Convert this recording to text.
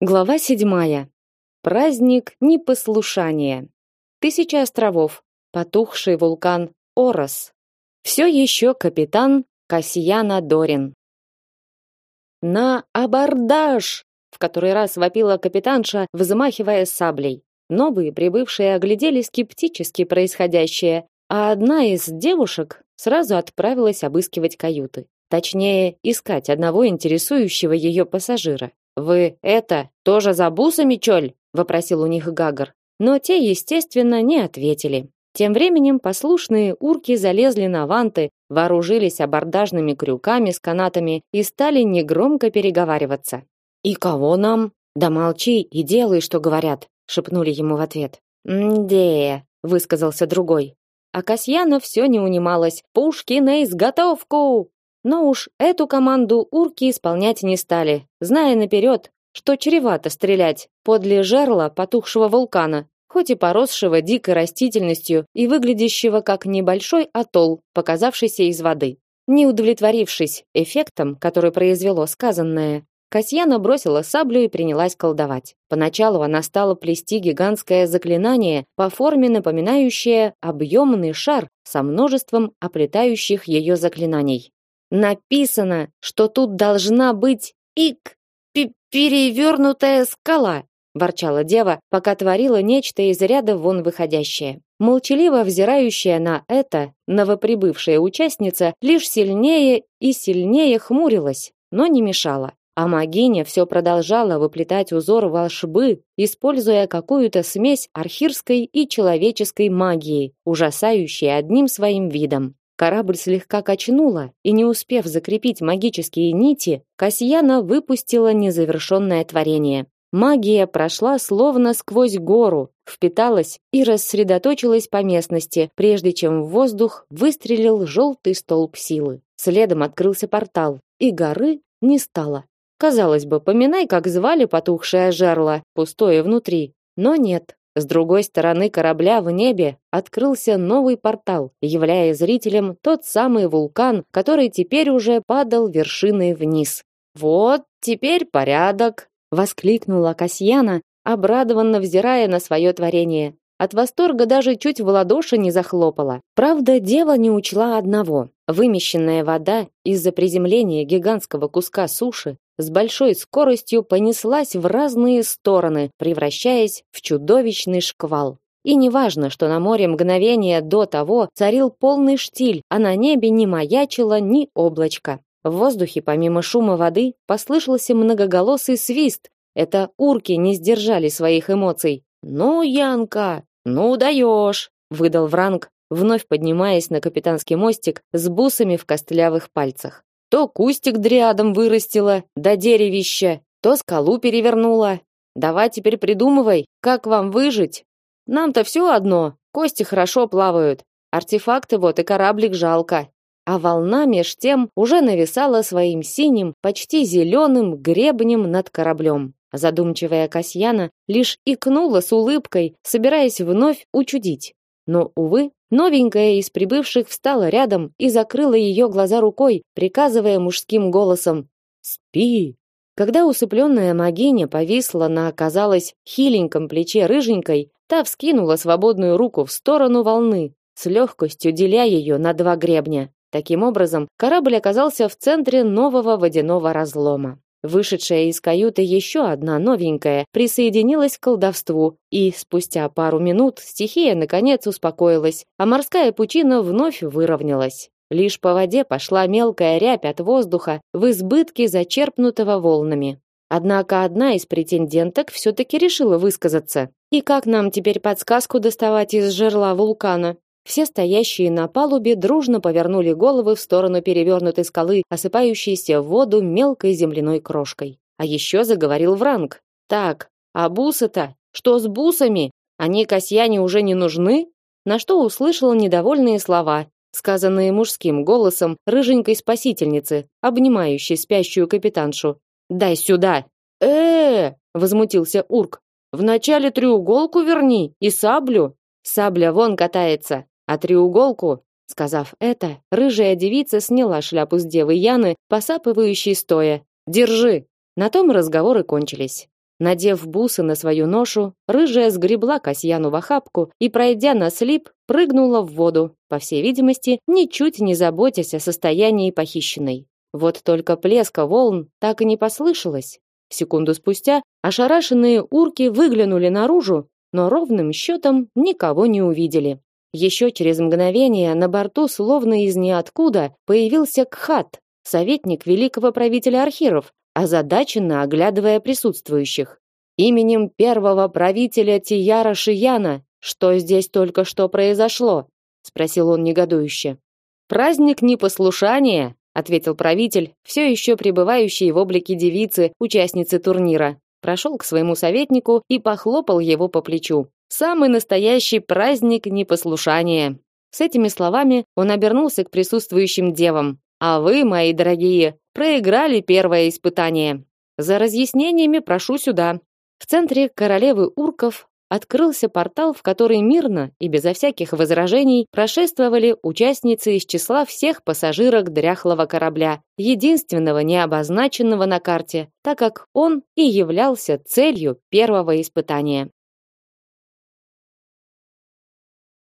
Глава седьмая. Праздник непослушания. Тысяча островов. Потухший вулкан Орос. Все еще капитан Касьяна Дорин. На абордаж! В который раз вопила капитанша, взмахивая саблей. Новые прибывшие оглядели скептически происходящее, а одна из девушек сразу отправилась обыскивать каюты. Точнее, искать одного интересующего ее пассажира. Вы это тоже за бусами, чоль? вопросил у них Гагар. Но те, естественно, не ответили. Тем временем послушные урки залезли на ванты, вооружились абордажными крюками с канатами и стали негромко переговариваться. И кого нам? Да молчи и делай, что говорят, шепнули ему в ответ. "Мде", высказался другой. А Касьяна все не унималась. "Пушки на изготовку!" Но уж эту команду урки исполнять не стали, зная наперед, что чревато стрелять подле жерла потухшего вулкана, хоть и поросшего дикой растительностью и выглядящего как небольшой атолл, показавшийся из воды. Не удовлетворившись эффектом, который произвело сказанное, Касьяна бросила саблю и принялась колдовать. Поначалу она стала плести гигантское заклинание по форме напоминающее объемный шар со множеством оплетающих ее заклинаний. Написано, что тут должна быть ик перевернутая скала, ворчала дева, пока творила нечто из ряда вон выходящее. Молчаливо взирающая на это, новоприбывшая участница лишь сильнее и сильнее хмурилась, но не мешала. А магиня все продолжала выплетать узор волшбы, используя какую-то смесь архирской и человеческой магии, ужасающей одним своим видом. Корабль слегка качнуло, и не успев закрепить магические нити, Касьяна выпустила незавершенное творение. Магия прошла словно сквозь гору, впиталась и рассредоточилась по местности, прежде чем в воздух выстрелил желтый столб силы. Следом открылся портал, и горы не стало. Казалось бы, поминай, как звали потухшее жерло, пустое внутри. Но нет, с другой стороны корабля в небе открылся новый портал, являя зрителям тот самый вулкан, который теперь уже падал вершиной вниз. «Вот, теперь порядок!» — воскликнула Касьяна, обрадованно взирая на свое творение. От восторга даже чуть в ладоши не захлопала. Правда, дева не учла одного. Вымещенная вода из-за приземления гигантского куска суши с большой скоростью понеслась в разные стороны, превращаясь в чудовищный шквал. И неважно, что на море мгновение до того царил полный штиль, а на небе не маячило ни облачка. В воздухе, помимо шума воды, послышался многоголосый свист. Это урки не сдержали своих эмоций. «Ну, Янка, ну даешь!» — выдал Вранг, вновь поднимаясь на капитанский мостик с бусами в костлявых пальцах. То кустик дрядом вырастила, до деревища, то скалу перевернула. Давай теперь придумывай, как вам выжить. Нам-то все одно, кости хорошо плавают. Артефакты вот и кораблик жалко. А волна меж тем уже нависала своим синим, почти зеленым гребнем над кораблем. Задумчивая Касьяна лишь икнула с улыбкой, собираясь вновь учудить. Но, увы, новенькая из прибывших встала рядом и закрыла ее глаза рукой, приказывая мужским голосом «Спи!». Когда усыпленная магиня повисла на, казалось, хиленьком плече рыженькой, та вскинула свободную руку в сторону волны, с легкостью деля ее на два гребня. Таким образом, корабль оказался в центре нового водяного разлома. Вышедшая из каюты еще одна новенькая присоединилась к колдовству, и спустя пару минут стихия наконец успокоилась, а морская пучина вновь выровнялась. Лишь по воде пошла мелкая рябь от воздуха в избытке зачерпнутого волнами. Однако одна из претенденток все-таки решила высказаться. «И как нам теперь подсказку доставать из жерла вулкана?» Все стоящие на палубе дружно повернули головы в сторону перевернутой скалы, осыпающейся в воду мелкой земляной крошкой. А еще заговорил Вранг. «Так, а бусы-то? Что с бусами? Они Касьяне уже не нужны?» На что услышала недовольные слова, сказанные мужским голосом рыженькой спасительницы, обнимающей спящую капитаншу. «Дай сюда!» э возмутился Урк. «Вначале треуголку верни и саблю!» «Сабля вон катается!» А треуголку, сказав это, рыжая девица сняла шляпу с девы Яны, посапывающей стоя. Держи. На том разговоры кончились. Надев бусы на свою ношу, рыжая сгребла Касьяну в охапку и, пройдя на слип, прыгнула в воду, по всей видимости, ничуть не заботясь о состоянии похищенной. Вот только плеска волн так и не послышалось. Секунду спустя ошарашенные урки выглянули наружу, но ровным счетом никого не увидели. Еще через мгновение на борту словно из ниоткуда появился Кхат, советник великого правителя Архиров, озадаченно оглядывая присутствующих. Именем первого правителя Тияра Шияна, что здесь только что произошло? спросил он негодующе. Праздник непослушания, ответил правитель, все еще пребывающий в облике девицы, участницы турнира. Прошел к своему советнику и похлопал его по плечу. Самый настоящий праздник непослушания. С этими словами он обернулся к присутствующим девам. А вы, мои дорогие, проиграли первое испытание. За разъяснениями прошу сюда. В центре королевы урков открылся портал, в который мирно и безо всяких возражений прошествовали участницы из числа всех пассажирок дряхлого корабля, единственного не обозначенного на карте, так как он и являлся целью первого испытания.